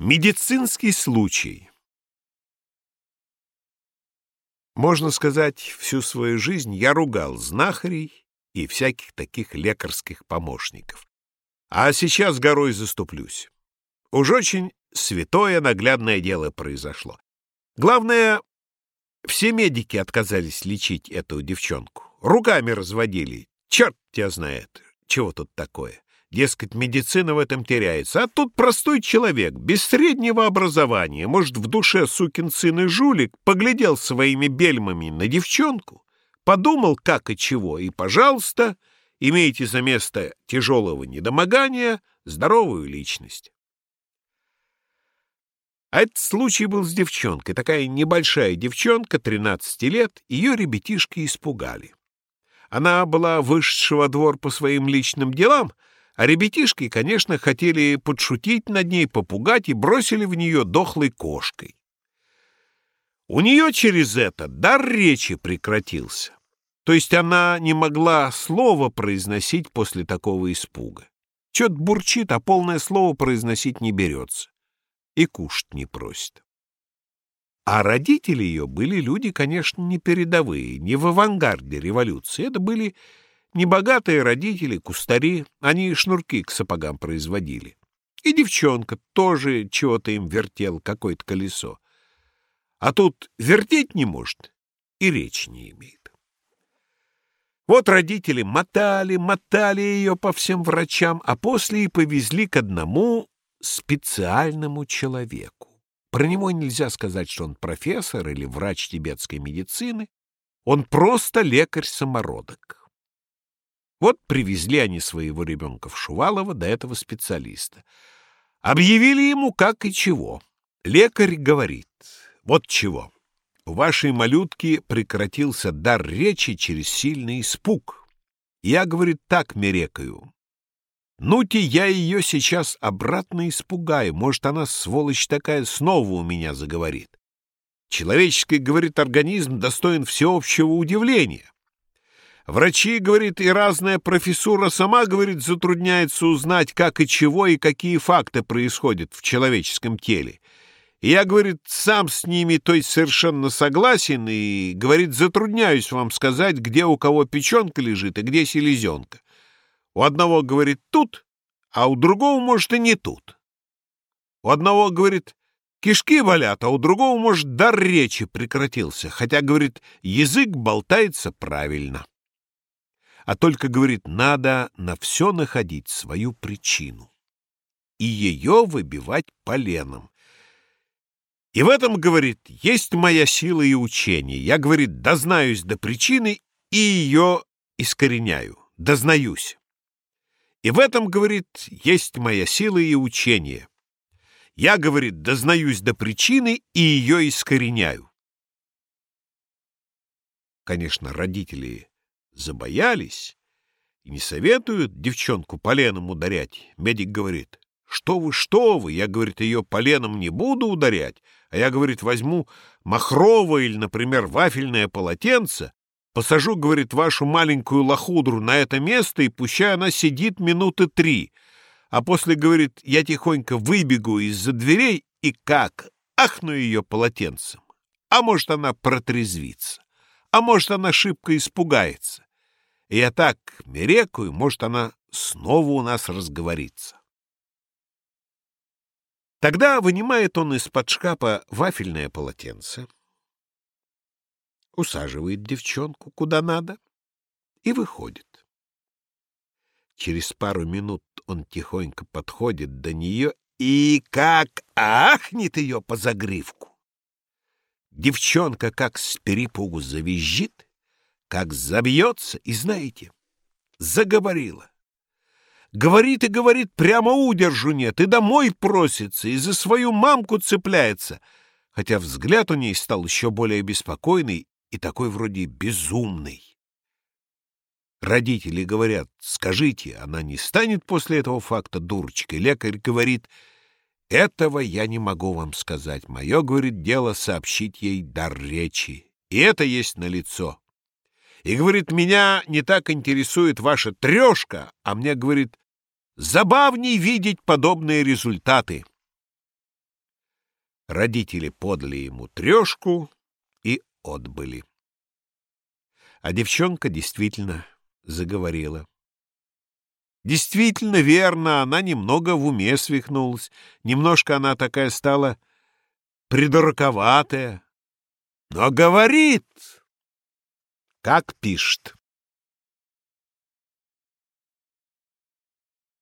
Медицинский случай. Можно сказать, всю свою жизнь я ругал знахарей и всяких таких лекарских помощников. А сейчас горой заступлюсь. Уж очень святое наглядное дело произошло. Главное, все медики отказались лечить эту девчонку. Руками разводили. Черт тебя знает, чего тут такое. Дескать, медицина в этом теряется. А тут простой человек, без среднего образования, может, в душе сукин сын и жулик, поглядел своими бельмами на девчонку, подумал, как и чего, и, пожалуйста, имейте за место тяжелого недомогания здоровую личность. А этот случай был с девчонкой. Такая небольшая девчонка, 13 лет, ее ребятишки испугали. Она была вышедшего двор по своим личным делам — а ребятишки, конечно, хотели подшутить над ней, попугать и бросили в нее дохлой кошкой. У нее через это дар речи прекратился. То есть она не могла слова произносить после такого испуга. Чет бурчит, а полное слово произносить не берется. И кушать не просит. А родители ее были люди, конечно, не передовые, не в авангарде революции. Это были Небогатые родители, кустари, они шнурки к сапогам производили. И девчонка тоже чего-то им вертел, какое-то колесо. А тут вертеть не может и речи не имеет. Вот родители мотали, мотали ее по всем врачам, а после и повезли к одному специальному человеку. Про него нельзя сказать, что он профессор или врач тибетской медицины. Он просто лекарь-самородок. Вот привезли они своего ребенка в Шувалово до этого специалиста. Объявили ему как и чего. Лекарь говорит, вот чего. У вашей малютки прекратился дар речи через сильный испуг. Я, говорит, так мерекаю. Ну-те, я ее сейчас обратно испугаю. Может, она, сволочь такая, снова у меня заговорит. Человеческий, говорит, организм достоин всеобщего удивления. Врачи, говорит, и разная профессура сама, говорит, затрудняется узнать, как и чего и какие факты происходят в человеческом теле. И я, говорит, сам с ними, то есть совершенно согласен, и, говорит, затрудняюсь вам сказать, где у кого печенка лежит и где селезенка. У одного, говорит, тут, а у другого, может, и не тут. У одного, говорит, кишки болят, а у другого, может, дар речи прекратился, хотя, говорит, язык болтается правильно а только говорит, надо на все находить свою причину и ее выбивать поленом. И в этом, говорит, есть моя сила и учение. Я, говорит, дознаюсь до причины и ее искореняю, дознаюсь. И в этом, говорит, есть моя сила и учение. Я, говорит, дознаюсь до причины и ее искореняю. Конечно, родители забоялись и не советуют девчонку поленом ударять. Медик говорит, что вы, что вы, я, говорит, ее поленом не буду ударять, а я, говорит, возьму махровое или, например, вафельное полотенце, посажу, говорит, вашу маленькую лохудру на это место и пущай она сидит минуты три, а после, говорит, я тихонько выбегу из-за дверей и как ахну ее полотенцем. А может, она протрезвится, а может, она шибко испугается. Я так мерекаю, может, она снова у нас разговорится. Тогда вынимает он из-под шкафа вафельное полотенце, усаживает девчонку куда надо и выходит. Через пару минут он тихонько подходит до нее и как ахнет ее по загривку. Девчонка как с перепугу завизжит, как забьется, и знаете, заговорила. Говорит и говорит, прямо удержу нет, и домой просится, и за свою мамку цепляется, хотя взгляд у ней стал еще более беспокойный и такой вроде безумный. Родители говорят, скажите, она не станет после этого факта дурочкой? Лекарь говорит, этого я не могу вам сказать. Мое, говорит, дело сообщить ей дар речи. И это есть налицо. И, говорит, меня не так интересует ваша трешка, а мне, говорит, забавней видеть подобные результаты. Родители подали ему трешку и отбыли. А девчонка действительно заговорила. Действительно верно, она немного в уме свихнулась. Немножко она такая стала придурковатая. Но говорит, как пишет.